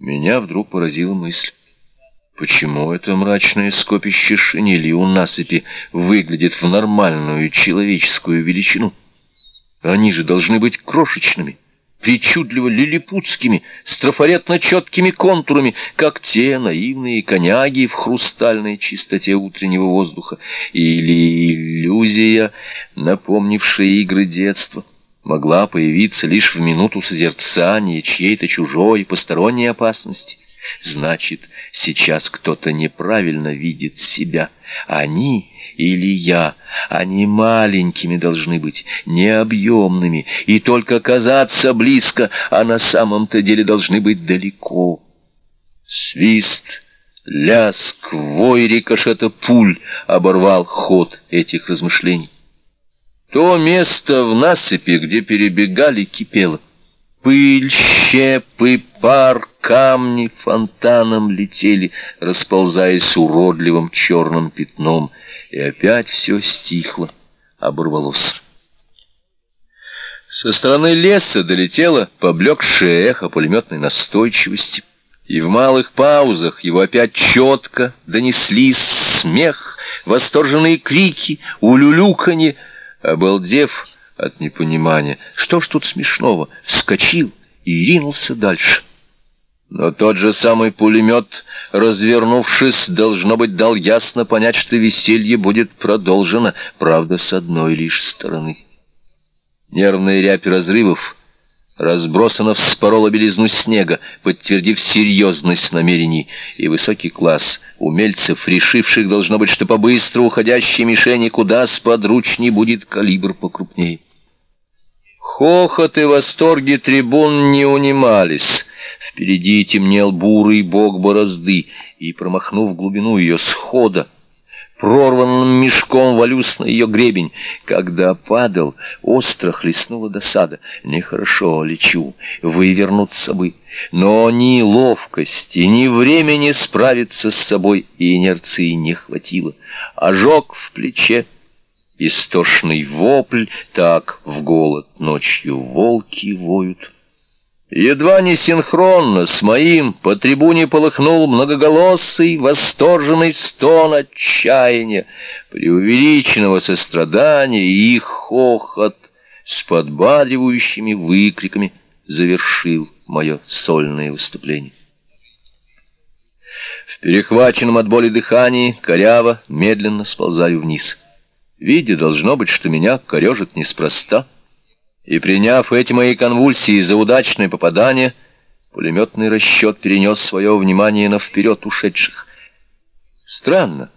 Меня вдруг поразила мысль. Почему это мрачное скопище шинели у насыпи выглядит в нормальную человеческую величину? Они же должны быть крошечными, причудливо лилипутскими, с трафаретно-четкими контурами, как те наивные коняги в хрустальной чистоте утреннего воздуха, или иллюзия, напомнившая игры детства могла появиться лишь в минуту созерцания чьей-то чужой посторонней опасности. Значит, сейчас кто-то неправильно видит себя. Они или я, они маленькими должны быть, необъемными, и только казаться близко, а на самом-то деле должны быть далеко. Свист, ляск, вой рикошета пуль оборвал ход этих размышлений. То место в насыпи, где перебегали, кипело. Пыль, щепы, пар, камни фонтаном летели, расползаясь уродливым черным пятном, и опять все стихло, оборвалось. Со стороны леса долетело поблекшее эхо пулеметной настойчивости, и в малых паузах его опять четко донеслись смех, восторженные крики, улюлюканье, Обалдев от непонимания, что ж тут смешного, вскочил и ринулся дальше. Но тот же самый пулемет, развернувшись, должно быть, дал ясно понять, что веселье будет продолжено, правда, с одной лишь стороны. Нервная рябь разрывов разбросано вспорола белизну снега, подтвердив серьезность намерений, и высокий класс умельцев, решивших, должно быть, что по быстро уходящей мишени куда сподручней будет калибр покрупнее. Хохот и восторги трибун не унимались. Впереди темнел бурый бог борозды, и, промахнув глубину ее схода, прорванным мешком валюсь на ее гребень. Когда падал, остро хлестнула досада. Нехорошо лечу, вывернуться бы. Но ни ловкости, ни времени справиться с собой и инерции не хватило. Ожог в плече, истошный вопль, так в голод ночью волки воют. Едва не синхронно с моим по трибуне полыхнул многоголосый, восторженный стон отчаяния, преувеличенного сострадания и хохот с подбадривающими выкриками завершил мое сольное выступление. В перехваченном от боли дыхании коряво медленно сползаю вниз. Видя, должно быть, что меня корежит неспроста — и, приняв эти мои конвульсии за удачное попадание, пулеметный расчет перенес свое внимание на вперед ушедших. Странно,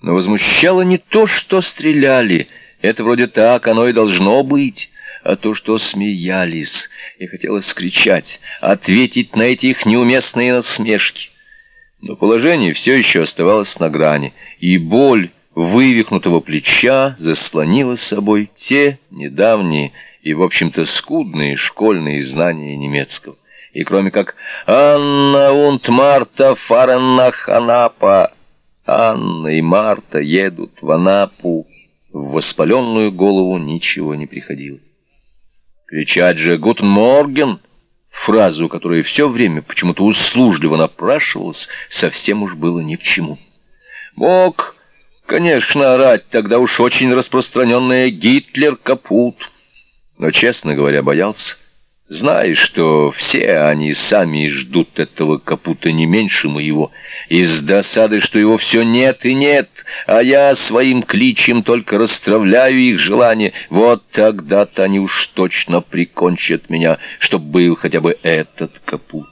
но возмущало не то, что стреляли, это вроде так оно и должно быть, а то, что смеялись, и хотелось скричать, ответить на эти их неуместные насмешки. Но положение все еще оставалось на грани, и боль вывихнутого плеча заслонила собой те недавние, и, в общем-то, скудные школьные знания немецкого. И кроме как «Анна und Марта фарен Анапа», Анна и Марта едут в Анапу, в воспаленную голову ничего не приходило. Кричать же «Guten Morgen», фразу, которая все время почему-то услужливо напрашивалась, совсем уж было ни к чему. Мог, конечно, орать тогда уж очень распространенная «Гитлер капут», но, честно говоря, боялся. Знаешь, что все они сами ждут этого капута не меньше моего, из досады, что его все нет и нет, а я своим кличем только расстравляю их желание, вот тогда-то они уж точно прикончат меня, чтоб был хотя бы этот капут.